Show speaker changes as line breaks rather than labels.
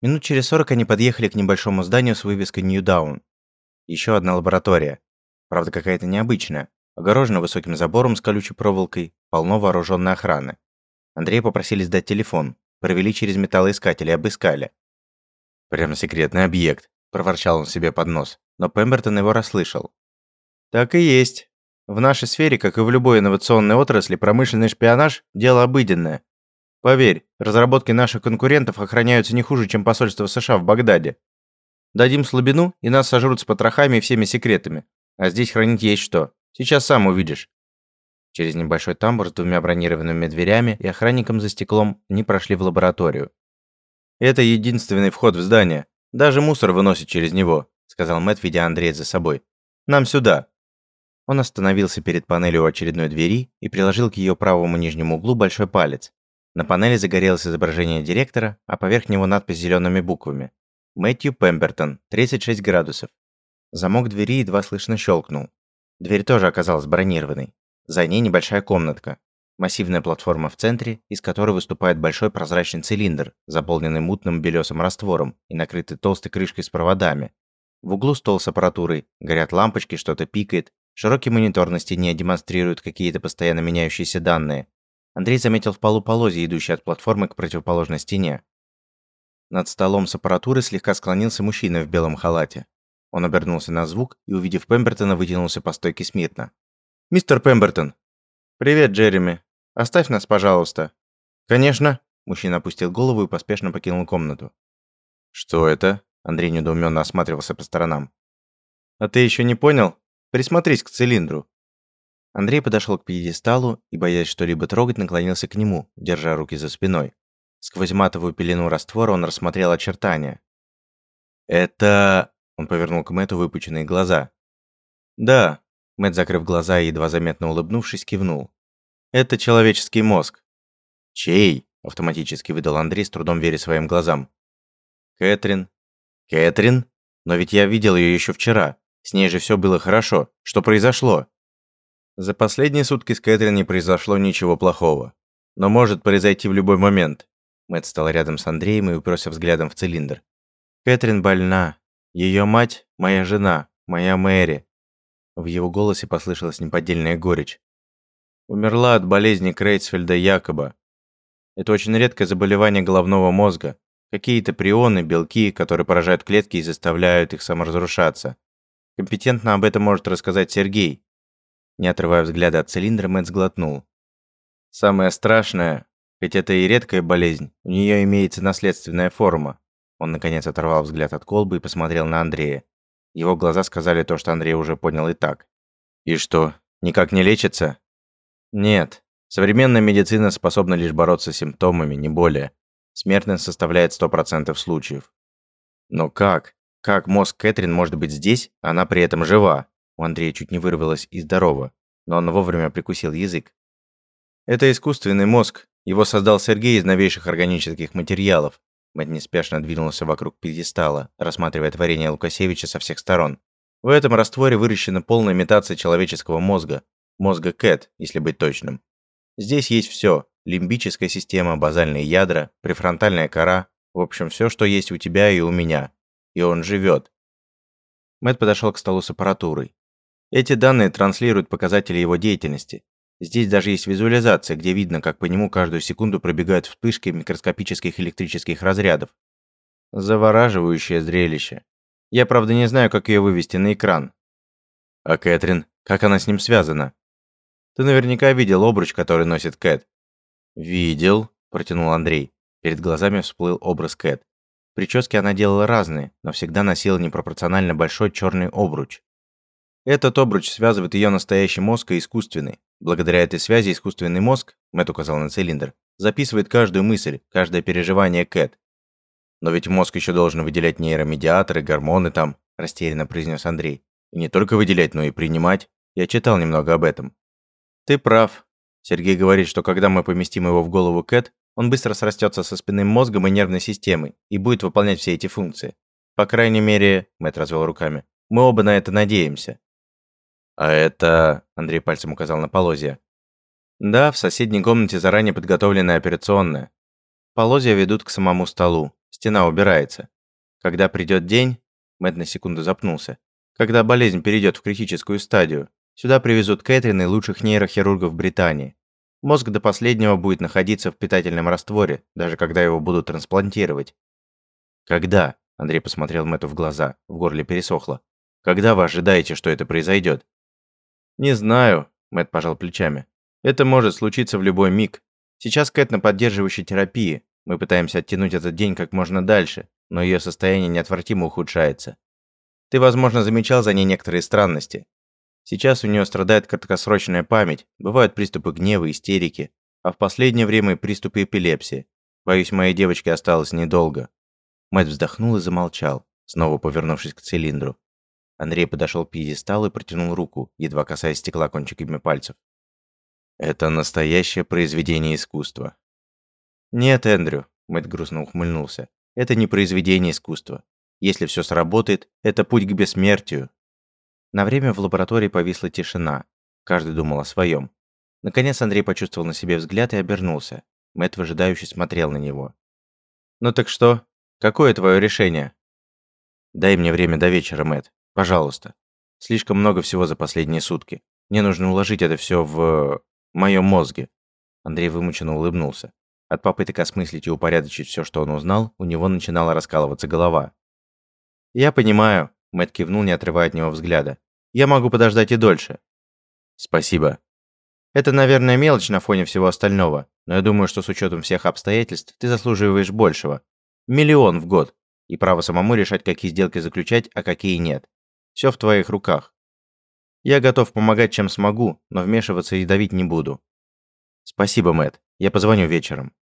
Минут через сорок они подъехали к небольшому зданию с вывеской New Down. Еще одна лаборатория. Правда, какая-то необычная. Огорожена высоким забором с колючей проволокой, полно вооруженной охраны. Андрея попросили сдать телефон. Провели через металлоискатель и обыскали. «Прямо секретный объект», – проворчал он себе под нос, но Пембертон его расслышал. «Так и есть. В нашей сфере, как и в любой инновационной отрасли, промышленный шпионаж – дело обыденное. Поверь, разработки наших конкурентов охраняются не хуже, чем посольство США в Багдаде. Дадим слабину, и нас сожрут с потрохами и всеми секретами. А здесь хранить есть что. Сейчас сам увидишь. Через небольшой тамбур с двумя бронированными дверями и охранником за стеклом они прошли в лабораторию. «Это единственный вход в здание. Даже мусор выносит через него», – сказал Мэтт, ведя Андрея за собой. «Нам сюда». Он остановился перед панелью очередной двери и приложил к ее правому нижнему углу большой палец. На панели загорелось изображение директора, а поверх него надпись зелеными буквами. Мэтью Пембертон, 36 градусов. Замок двери едва слышно щелкнул. Дверь тоже оказалась бронированной. За ней небольшая комнатка. Массивная платформа в центре, из которой выступает большой прозрачный цилиндр, заполненный мутным белесым раствором и накрытый толстой крышкой с проводами. В углу стол с аппаратурой, горят лампочки, что-то пикает, широкий монитор на стене демонстрирует какие-то постоянно меняющиеся данные, Андрей заметил в полу полозья, идущие от платформы к противоположной стене. Над столом с аппаратурой слегка склонился мужчина в белом халате. Он обернулся на звук и, увидев Пембертона, вытянулся по стойке смирно. «Мистер Пембертон!» «Привет, Джереми! Оставь нас, пожалуйста!» «Конечно!» Мужчина опустил голову и поспешно покинул комнату. «Что это?» Андрей недоуменно осматривался по сторонам. «А ты еще не понял? Присмотрись к цилиндру. Андрей подошел к пьедесталу и, боясь что-либо трогать, наклонился к нему, держа руки за спиной. Сквозь матовую пелену раствора он рассмотрел очертания. «Это...» – он повернул к Мэтту выпученные глаза. «Да», – Мэтт, закрыв глаза и едва заметно улыбнувшись, кивнул. «Это человеческий мозг». «Чей?» – автоматически выдал Андрей, с трудом веря своим глазам. «Кэтрин». «Кэтрин? Но ведь я видел ее еще вчера. С ней же все было хорошо. Что произошло?» За последние сутки с Кэтрин не произошло ничего плохого. Но может произойти в любой момент. Мэтт стал рядом с Андреем и уперся взглядом в цилиндр. Кэтрин больна. Ее мать – моя жена, моя Мэри. В его голосе послышалась неподдельная горечь. Умерла от болезни Крейцфельда Якоба. Это очень редкое заболевание головного мозга. Какие-то прионы, белки, которые поражают клетки и заставляют их саморазрушаться. Компетентно об этом может рассказать Сергей, не отрывая взгляда от цилиндра, Мэтт сглотнул. «Самое страшное, ведь это и редкая болезнь, у нее имеется наследственная форма». Он, наконец, оторвал взгляд от колбы и посмотрел на Андрея. Его глаза сказали то, что Андрей уже понял и так. «И что, никак не лечится?» «Нет. Современная медицина способна лишь бороться с симптомами, не более. Смертность составляет 100% случаев». «Но как? Как мозг Кэтрин может быть здесь, а она при этом жива?» У Андрея чуть не вырвалось и здорово, но он вовремя прикусил язык. Это искусственный мозг. Его создал Сергей из новейших органических материалов. Мэтт неспешно двинулся вокруг пьедестала, рассматривая творение Лукасевича со всех сторон. В этом растворе выращена полная имитация человеческого мозга. Мозга Кэт, если быть точным. Здесь есть все: лимбическая система, базальные ядра, префронтальная кора, в общем, все, что есть у тебя и у меня. И он живет. Мэтт подошел к столу с аппаратурой. Эти данные транслируют показатели его деятельности. Здесь даже есть визуализация, где видно, как по нему каждую секунду пробегают вспышки микроскопических электрических разрядов. Завораживающее зрелище. Я, правда, не знаю, как ее вывести на экран. А Кэтрин, как она с ним связана? Ты наверняка видел обруч, который носит Кэт. Видел, протянул Андрей. Перед глазами всплыл образ Кэт. Прически она делала разные, но всегда носила непропорционально большой черный обруч. Этот обруч связывает ее настоящий мозг и искусственный. Благодаря этой связи искусственный мозг, Мэтт указал на цилиндр, записывает каждую мысль, каждое переживание Кэт. Но ведь мозг еще должен выделять нейромедиаторы, гормоны там, растерянно произнес Андрей. И не только выделять, но и принимать. Я читал немного об этом. Ты прав. Сергей говорит, что когда мы поместим его в голову Кэт, он быстро срастется со спинным мозгом и нервной системой и будет выполнять все эти функции. По крайней мере, Мэтт развел руками, мы оба на это надеемся. «А это...» – Андрей пальцем указал на полозья. «Да, в соседней комнате заранее подготовленная операционная. Полозья ведут к самому столу. Стена убирается. Когда придет день, Мэтт на секунду запнулся. Когда болезнь перейдет в критическую стадию, сюда привезут Кэтрин и лучших нейрохирургов Британии. Мозг до последнего будет находиться в питательном растворе, даже когда его будут трансплантировать. Когда? Андрей посмотрел Мэтту в глаза, в горле пересохло. Когда вы ожидаете, что это произойдет? Не знаю, Мэтт пожал плечами. Это может случиться в любой миг. Сейчас Кэт на поддерживающей терапии. Мы пытаемся оттянуть этот день как можно дальше, но ее состояние неотвратимо ухудшается. Ты, возможно, замечал за ней некоторые странности. Сейчас у нее страдает краткосрочная память, бывают приступы гнева, истерики, а в последнее время и приступы эпилепсии. Боюсь, моей девочке осталось недолго. Мэтт вздохнул и замолчал, снова повернувшись к цилиндру. Андрей подошел к пьедесталу и протянул руку, едва касаясь стекла кончиками пальцев. «Это настоящее произведение искусства». «Нет, Эндрю», — Мэтт грустно ухмыльнулся, — «это не произведение искусства. Если все сработает, это путь к бессмертию». На время в лаборатории повисла тишина. Каждый думал о своем. Наконец Андрей почувствовал на себе взгляд и обернулся. Мэтт выжидающе смотрел на него. «Ну так что? Какое твое решение?» «Дай мне время до вечера, Мэтт. Пожалуйста. Слишком много всего за последние сутки. Мне нужно уложить это все в... моем мозге». Андрей вымученно улыбнулся. От попыток осмыслить и упорядочить все, что он узнал, у него начинала раскалываться голова. «Я понимаю», — Мэтт кивнул, не отрывая от него взгляда. «Я могу подождать и дольше». «Спасибо». «Это, наверное, мелочь на фоне всего остального, но я думаю, что с учетом всех обстоятельств ты заслуживаешь большего. Миллион в год. И право самому решать, какие сделки заключать, а какие нет. Все в твоих руках. Я готов помогать, чем смогу, но вмешиваться и давить не буду. Спасибо, Мэтт. Я позвоню вечером.